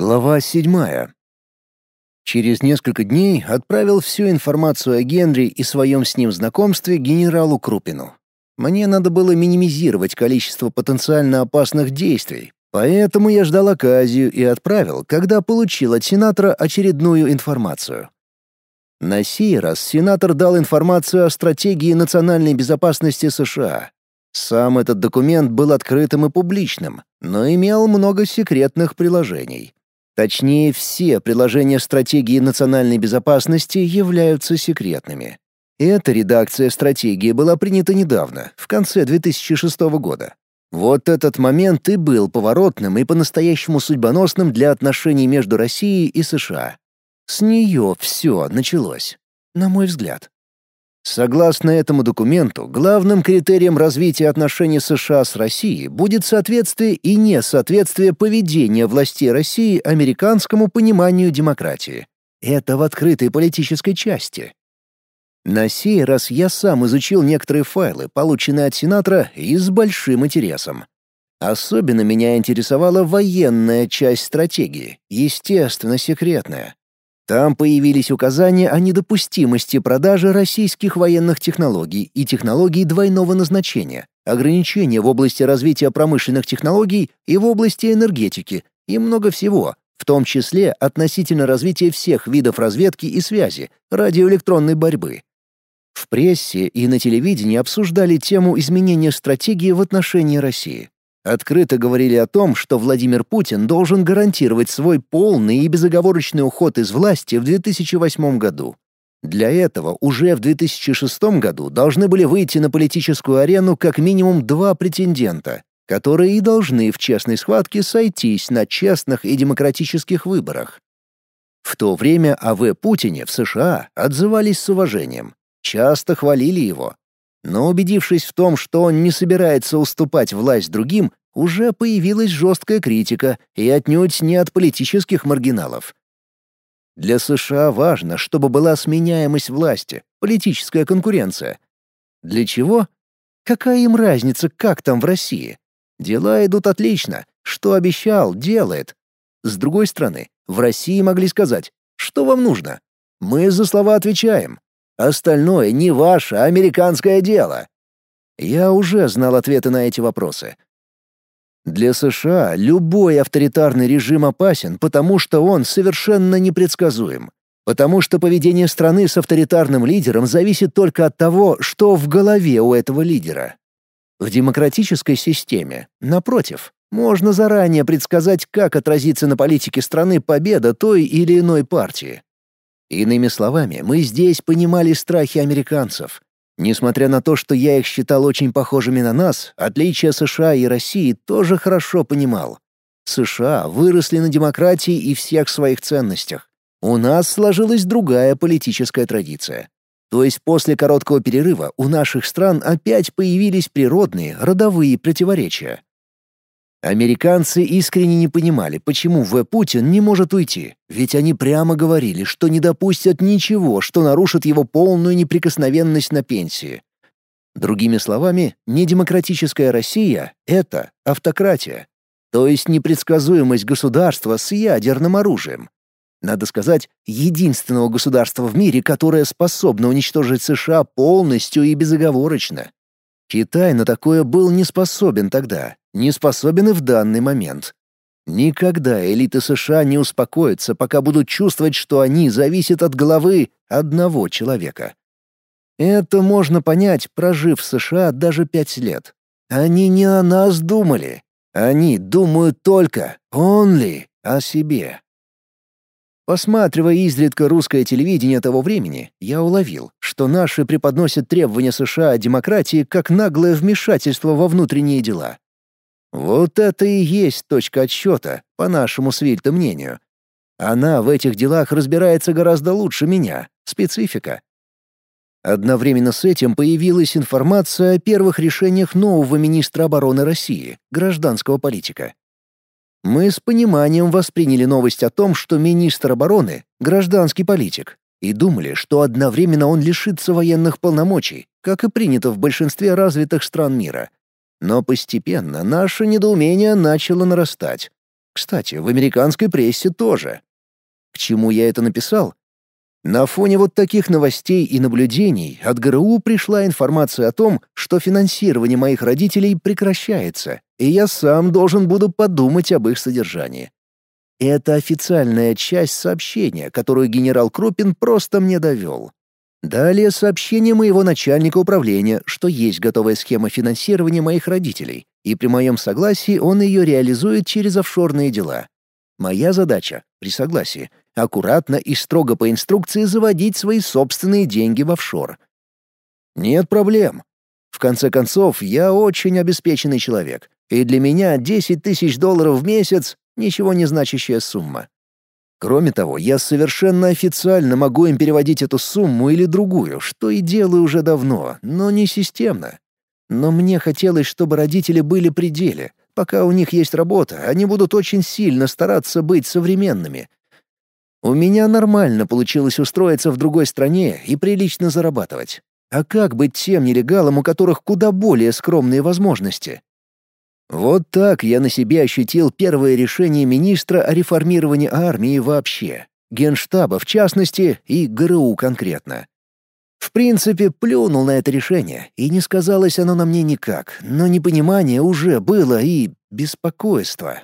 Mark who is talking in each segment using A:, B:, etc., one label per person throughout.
A: Глава седьмая. Через несколько дней отправил всю информацию о Генри и своем с ним знакомстве генералу Крупину. Мне надо было минимизировать количество потенциально опасных действий, поэтому я ждал оказию и отправил, когда получил от сенатора очередную информацию. На сей раз сенатор дал информацию о стратегии национальной безопасности США. Сам этот документ был открытым и публичным, но имел много секретных приложений. Точнее, все приложения стратегии национальной безопасности являются секретными. Эта редакция стратегии была принята недавно, в конце 2006 года. Вот этот момент и был поворотным и по-настоящему судьбоносным для отношений между Россией и США. С нее все началось, на мой взгляд. Согласно этому документу, главным критерием развития отношений США с Россией будет соответствие и несоответствие поведения властей России американскому пониманию демократии. Это в открытой политической части. На сей раз я сам изучил некоторые файлы, полученные от сенатора, и с большим интересом. Особенно меня интересовала военная часть стратегии, естественно, секретная. Там появились указания о недопустимости продажи российских военных технологий и технологий двойного назначения, ограничения в области развития промышленных технологий и в области энергетики и много всего, в том числе относительно развития всех видов разведки и связи, радиоэлектронной борьбы. В прессе и на телевидении обсуждали тему изменения стратегии в отношении России. Открыто говорили о том, что Владимир Путин должен гарантировать свой полный и безоговорочный уход из власти в 2008 году. Для этого уже в 2006 году должны были выйти на политическую арену как минимум два претендента, которые и должны в честной схватке сойтись на честных и демократических выборах. В то время о В. Путине в США отзывались с уважением, часто хвалили его, но убедившись в том, что он не собирается уступать власть другим, уже появилась жесткая критика и отнюдь не от политических маргиналов. Для США важно, чтобы была сменяемость власти, политическая конкуренция. Для чего? Какая им разница, как там в России? Дела идут отлично. Что обещал, делает. С другой стороны, в России могли сказать, что вам нужно? Мы за слова отвечаем. Остальное не ваше американское дело. Я уже знал ответы на эти вопросы. Для США любой авторитарный режим опасен, потому что он совершенно непредсказуем. Потому что поведение страны с авторитарным лидером зависит только от того, что в голове у этого лидера. В демократической системе, напротив, можно заранее предсказать, как отразится на политике страны победа той или иной партии. Иными словами, мы здесь понимали страхи американцев. Несмотря на то, что я их считал очень похожими на нас, отличия США и России тоже хорошо понимал. США выросли на демократии и всех своих ценностях. У нас сложилась другая политическая традиция. То есть после короткого перерыва у наших стран опять появились природные, родовые противоречия. Американцы искренне не понимали, почему В. Путин не может уйти, ведь они прямо говорили, что не допустят ничего, что нарушит его полную неприкосновенность на пенсии. Другими словами, недемократическая Россия — это автократия, то есть непредсказуемость государства с ядерным оружием. Надо сказать, единственного государства в мире, которое способно уничтожить США полностью и безоговорочно. Китай на такое был не способен тогда, не способен в данный момент. Никогда элиты США не успокоятся, пока будут чувствовать, что они зависят от головы одного человека. Это можно понять, прожив в США даже пять лет. Они не о нас думали. Они думают только, only, о себе. Посматривая изредка русское телевидение того времени, я уловил, что наши преподносят требования США о демократии как наглое вмешательство во внутренние дела. Вот это и есть точка отсчета, по нашему с мнению. Она в этих делах разбирается гораздо лучше меня, специфика. Одновременно с этим появилась информация о первых решениях нового министра обороны России, гражданского политика. Мы с пониманием восприняли новость о том, что министр обороны — гражданский политик, и думали, что одновременно он лишится военных полномочий, как и принято в большинстве развитых стран мира. Но постепенно наше недоумение начало нарастать. Кстати, в американской прессе тоже. К чему я это написал? На фоне вот таких новостей и наблюдений от ГРУ пришла информация о том, что финансирование моих родителей прекращается, и я сам должен буду подумать об их содержании. Это официальная часть сообщения, которую генерал Крупин просто мне довел. Далее сообщение моего начальника управления, что есть готовая схема финансирования моих родителей, и при моем согласии он ее реализует через офшорные дела. Моя задача, при согласии, аккуратно и строго по инструкции заводить свои собственные деньги в офшор. Нет проблем. В конце концов, я очень обеспеченный человек, и для меня 10 тысяч долларов в месяц — ничего не значащая сумма. Кроме того, я совершенно официально могу им переводить эту сумму или другую, что и делаю уже давно, но не системно. Но мне хотелось, чтобы родители были при деле. Пока у них есть работа, они будут очень сильно стараться быть современными, у меня нормально получилось устроиться в другой стране и прилично зарабатывать. А как быть тем нелегалам, у которых куда более скромные возможности? Вот так я на себе ощутил первое решение министра о реформировании армии вообще, Генштаба в частности и ГРУ конкретно. В принципе, плюнул на это решение, и не сказалось оно на мне никак, но непонимание уже было и беспокойство.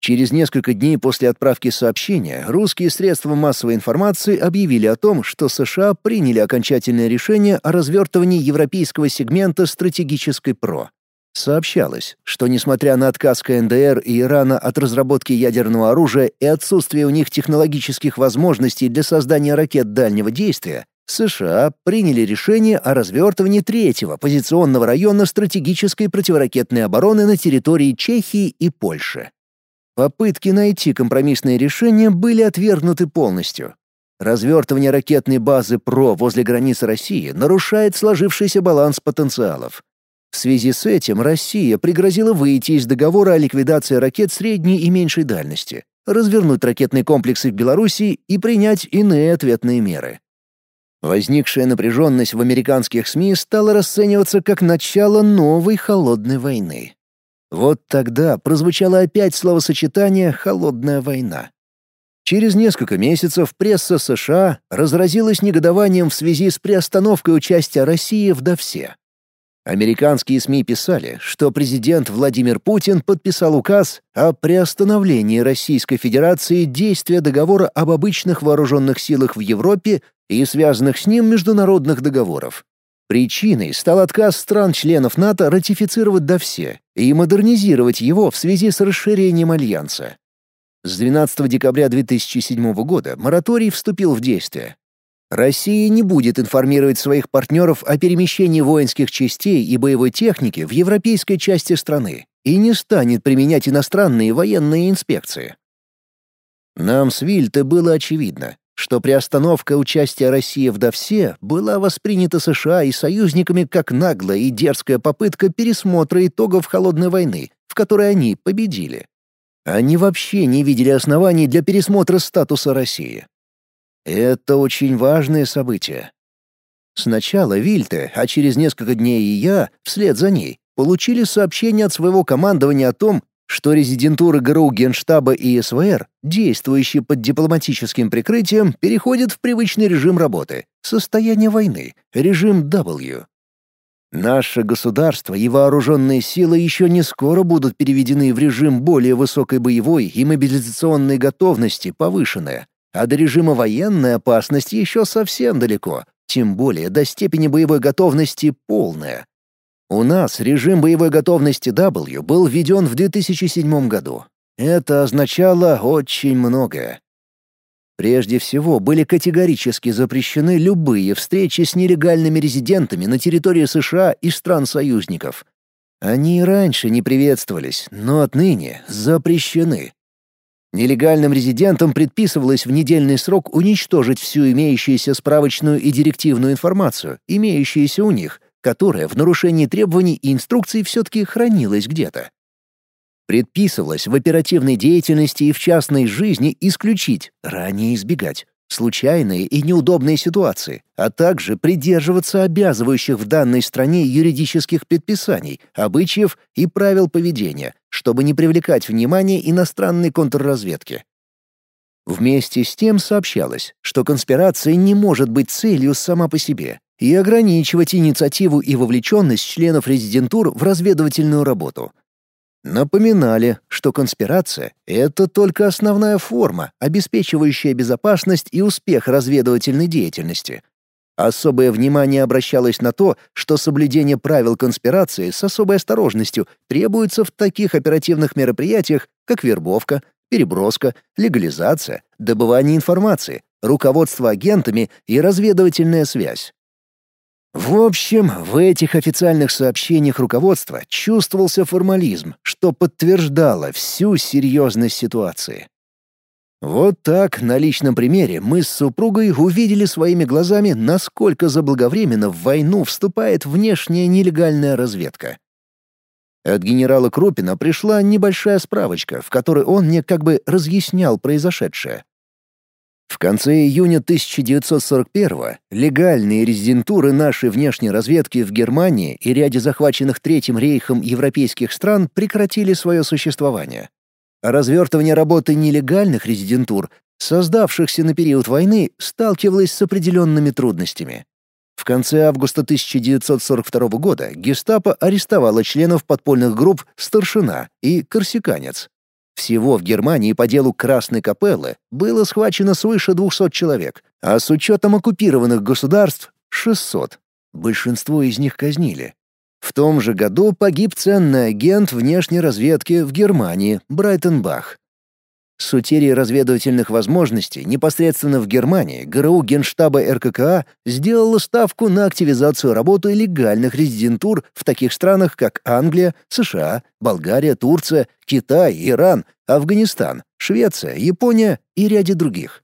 A: Через несколько дней после отправки сообщения русские средства массовой информации объявили о том, что США приняли окончательное решение о развертывании европейского сегмента стратегической ПРО. Сообщалось, что несмотря на отказ КНДР и Ирана от разработки ядерного оружия и отсутствие у них технологических возможностей для создания ракет дальнего действия, США приняли решение о развертывании третьего позиционного района стратегической противоракетной обороны на территории Чехии и Польши. Попытки найти компромиссное решение были отвергнуты полностью. Развертывание ракетной базы ПРО возле границы России нарушает сложившийся баланс потенциалов. В связи с этим Россия пригрозила выйти из договора о ликвидации ракет средней и меньшей дальности, развернуть ракетные комплексы в Беларуси и принять иные ответные меры. Возникшая напряженность в американских СМИ стала расцениваться как начало новой холодной войны. Вот тогда прозвучало опять словосочетание «холодная война». Через несколько месяцев пресса США разразилась негодованием в связи с приостановкой участия России в ДОВСе. Американские СМИ писали, что президент Владимир Путин подписал указ о приостановлении Российской Федерации действия договора об обычных вооруженных силах в Европе и связанных с ним международных договоров. Причиной стал отказ стран-членов НАТО ратифицировать ДОВСЕ и модернизировать его в связи с расширением Альянса. С 12 декабря 2007 года мораторий вступил в действие. Россия не будет информировать своих партнеров о перемещении воинских частей и боевой техники в европейской части страны и не станет применять иностранные военные инспекции. Нам с Вильте было очевидно, что приостановка участия России в ДОВСе была воспринята США и союзниками как наглая и дерзкая попытка пересмотра итогов Холодной войны, в которой они победили. Они вообще не видели оснований для пересмотра статуса России. Это очень важное событие. Сначала Вильте, а через несколько дней и я, вслед за ней, получили сообщение от своего командования о том, что резидентуры ГРУ Генштаба и СВР, действующие под дипломатическим прикрытием, переходят в привычный режим работы — состояние войны, режим W. Наше государство и вооруженные силы еще не скоро будут переведены в режим более высокой боевой и мобилизационной готовности повышенная, а до режима военной опасности еще совсем далеко, тем более до степени боевой готовности полная. У нас режим боевой готовности W был введен в 2007 году. Это означало очень многое. Прежде всего, были категорически запрещены любые встречи с нелегальными резидентами на территории США и стран-союзников. Они и раньше не приветствовались, но отныне запрещены. Нелегальным резидентам предписывалось в недельный срок уничтожить всю имеющуюся справочную и директивную информацию, имеющуюся у них, которая в нарушении требований и инструкций все-таки хранилась где-то. Предписывалось в оперативной деятельности и в частной жизни исключить, ранее избегать, случайные и неудобные ситуации, а также придерживаться обязывающих в данной стране юридических предписаний, обычаев и правил поведения, чтобы не привлекать внимание иностранной контрразведки. Вместе с тем сообщалось, что конспирация не может быть целью сама по себе и ограничивать инициативу и вовлеченность членов резидентур в разведывательную работу — Напоминали, что конспирация — это только основная форма, обеспечивающая безопасность и успех разведывательной деятельности. Особое внимание обращалось на то, что соблюдение правил конспирации с особой осторожностью требуется в таких оперативных мероприятиях, как вербовка, переброска, легализация, добывание информации, руководство агентами и разведывательная связь. В общем, в этих официальных сообщениях руководства чувствовался формализм, что подтверждало всю серьезность ситуации. Вот так, на личном примере, мы с супругой увидели своими глазами, насколько заблаговременно в войну вступает внешняя нелегальная разведка. От генерала Крупина пришла небольшая справочка, в которой он мне как бы разъяснял произошедшее. В конце июня 1941-го легальные резидентуры нашей внешней разведки в Германии и ряде захваченных Третьим рейхом европейских стран прекратили свое существование. Развертывание работы нелегальных резидентур, создавшихся на период войны, сталкивалось с определенными трудностями. В конце августа 1942 года гестапо арестовало членов подпольных групп «Старшина» и «Корсиканец», всего в Германии по делу Красной Капеллы было схвачено свыше 200 человек, а с учетом оккупированных государств — 600. Большинство из них казнили. В том же году погиб ценный агент внешней разведки в Германии Брайтенбах. С утерей разведывательных возможностей непосредственно в Германии ГРУ Генштаба РККА сделала ставку на активизацию работы легальных резидентур в таких странах, как Англия, США, Болгария, Турция, Китай, Иран, Афганистан, Швеция, Япония и ряде других.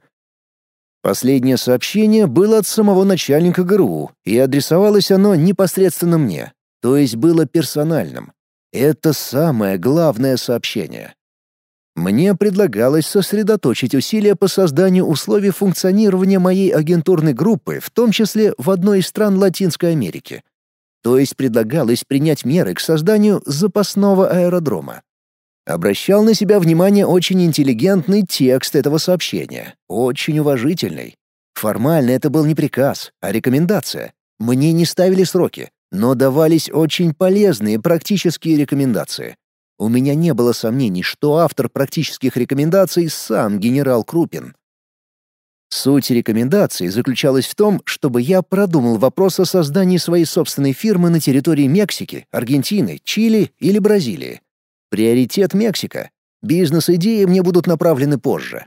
A: Последнее сообщение было от самого начальника ГРУ, и адресовалось оно непосредственно мне, то есть было персональным. Это самое главное сообщение. Мне предлагалось сосредоточить усилия по созданию условий функционирования моей агентурной группы, в том числе в одной из стран Латинской Америки. То есть предлагалось принять меры к созданию запасного аэродрома. Обращал на себя внимание очень интеллигентный текст этого сообщения, очень уважительный. Формально это был не приказ, а рекомендация. Мне не ставили сроки, но давались очень полезные практические рекомендации. У меня не было сомнений, что автор практических рекомендаций сам генерал Крупин. Суть рекомендаций заключалась в том, чтобы я продумал вопрос о создании своей собственной фирмы на территории Мексики, Аргентины, Чили или Бразилии. Приоритет Мексика. Бизнес-идеи мне будут направлены позже.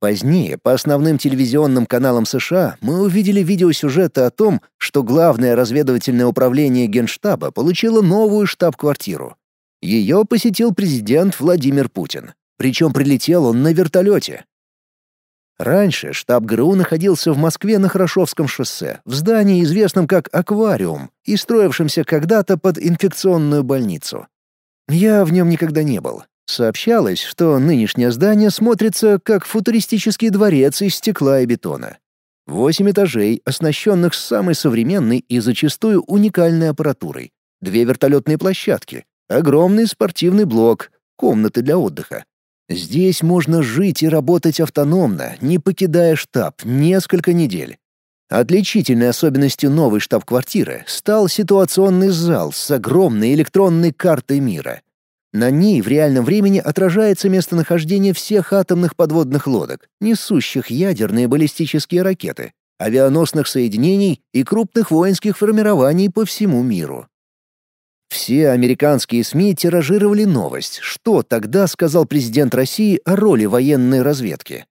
A: Позднее по основным телевизионным каналам США мы увидели видеосюжеты о том, что Главное разведывательное управление Генштаба получило новую штаб-квартиру. Ее посетил президент Владимир Путин. Причем прилетел он на вертолете. Раньше штаб ГРУ находился в Москве на Хорошевском шоссе, в здании, известном как «Аквариум» и строившемся когда-то под инфекционную больницу. Я в нем никогда не был. Сообщалось, что нынешнее здание смотрится как футуристический дворец из стекла и бетона. Восемь этажей, оснащенных самой современной и зачастую уникальной аппаратурой. Две вертолетные площадки, Огромный спортивный блок, комнаты для отдыха. Здесь можно жить и работать автономно, не покидая штаб несколько недель. Отличительной особенностью новой штаб-квартиры стал ситуационный зал с огромной электронной картой мира. На ней в реальном времени отражается местонахождение всех атомных подводных лодок, несущих ядерные баллистические ракеты, авианосных соединений и крупных воинских формирований по всему миру. Все американские СМИ тиражировали новость, что тогда сказал президент России о роли военной разведки.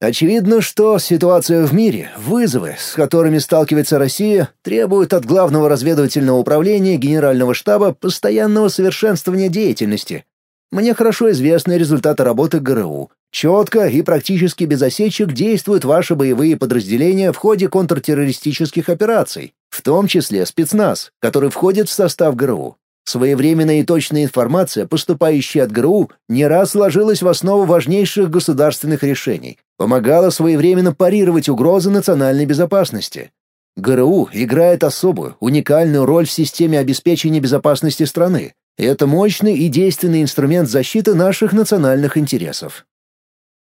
A: Очевидно, что ситуация в мире, вызовы, с которыми сталкивается Россия, требуют от Главного разведывательного управления Генерального штаба постоянного совершенствования деятельности. Мне хорошо известны результаты работы ГРУ. Четко и практически без осечек действуют ваши боевые подразделения в ходе контртеррористических операций в том числе спецназ, который входит в состав ГРУ. Своевременная и точная информация, поступающая от ГРУ, не раз ложилась в основу важнейших государственных решений, помогала своевременно парировать угрозы национальной безопасности. ГРУ играет особую, уникальную роль в системе обеспечения безопасности страны. Это мощный и действенный инструмент защиты наших национальных интересов.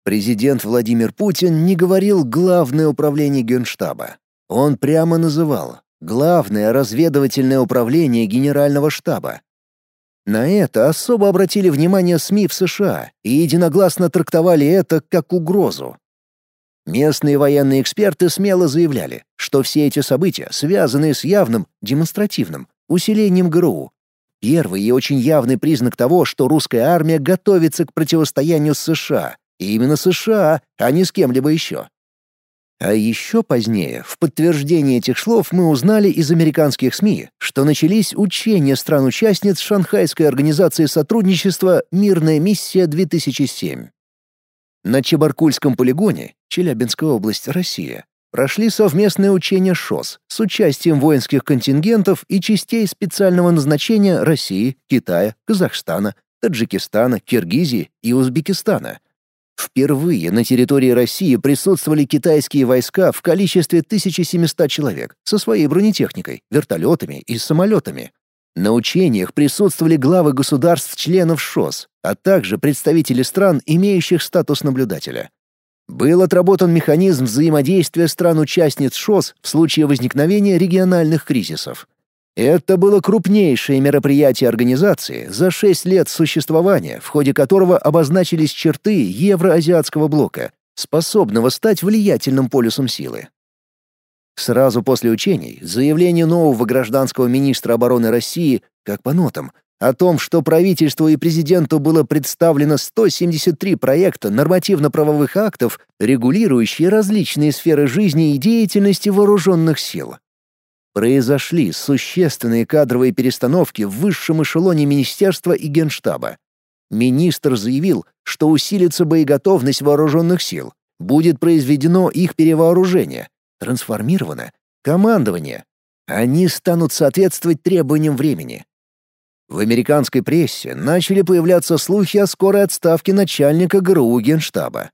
A: Президент Владимир Путин не говорил «главное управление Генштаба». Он прямо называл Главное разведывательное управление Генерального штаба. На это особо обратили внимание СМИ в США и единогласно трактовали это как угрозу. Местные военные эксперты смело заявляли, что все эти события связаны с явным, демонстративным, усилением ГРУ. Первый и очень явный признак того, что русская армия готовится к противостоянию с США, и именно США, а не с кем-либо еще. А еще позднее, в подтверждение этих слов, мы узнали из американских СМИ, что начались учения стран-участниц Шанхайской организации сотрудничества «Мирная миссия-2007». На Чебаркульском полигоне, Челябинская область, Россия, прошли совместные учения ШОС с участием воинских контингентов и частей специального назначения России, Китая, Казахстана, Таджикистана, Киргизии и Узбекистана — Впервые на территории России присутствовали китайские войска в количестве 1700 человек со своей бронетехникой, вертолетами и самолетами. На учениях присутствовали главы государств-членов ШОС, а также представители стран, имеющих статус наблюдателя. Был отработан механизм взаимодействия стран-участниц ШОС в случае возникновения региональных кризисов. Это было крупнейшее мероприятие организации за шесть лет существования, в ходе которого обозначились черты Евроазиатского блока, способного стать влиятельным полюсом силы. Сразу после учений заявление нового гражданского министра обороны России, как по нотам, о том, что правительству и президенту было представлено 173 проекта нормативно-правовых актов, регулирующие различные сферы жизни и деятельности вооруженных сил. Произошли существенные кадровые перестановки в высшем эшелоне министерства и генштаба. Министр заявил, что усилится боеготовность вооруженных сил, будет произведено их перевооружение, трансформировано командование. Они станут соответствовать требованиям времени. В американской прессе начали появляться слухи о скорой отставке начальника ГРУ Генштаба.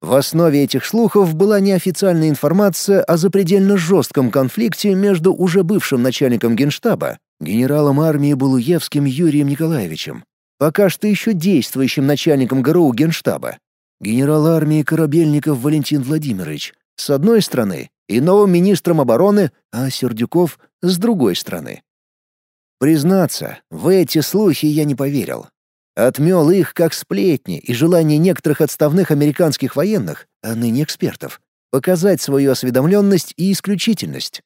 A: В основе этих слухов была неофициальная информация о запредельно жестком конфликте между уже бывшим начальником генштаба, генералом армии Булуевским Юрием Николаевичем, пока что еще действующим начальником ГРУ генштаба, генерал армии Корабельников Валентин Владимирович, с одной стороны, и новым министром обороны, а Сердюков — с другой стороны. Признаться, в эти слухи я не поверил. Отмел их как сплетни и желание некоторых отставных американских военных, а ныне экспертов, показать свою осведомленность и исключительность.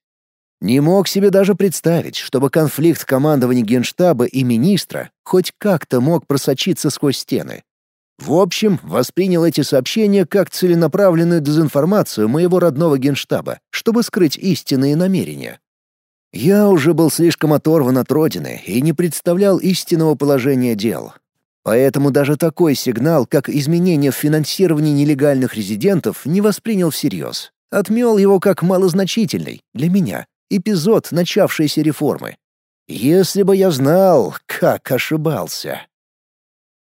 A: Не мог себе даже представить, чтобы конфликт командования генштаба и министра хоть как-то мог просочиться сквозь стены. В общем, воспринял эти сообщения как целенаправленную дезинформацию моего родного генштаба, чтобы скрыть истинные намерения. Я уже был слишком оторван от родины и не представлял истинного положения дел, Поэтому даже такой сигнал, как изменение в финансировании нелегальных резидентов, не воспринял всерьез. Отмел его как малозначительный, для меня, эпизод начавшейся реформы. Если бы я знал, как ошибался.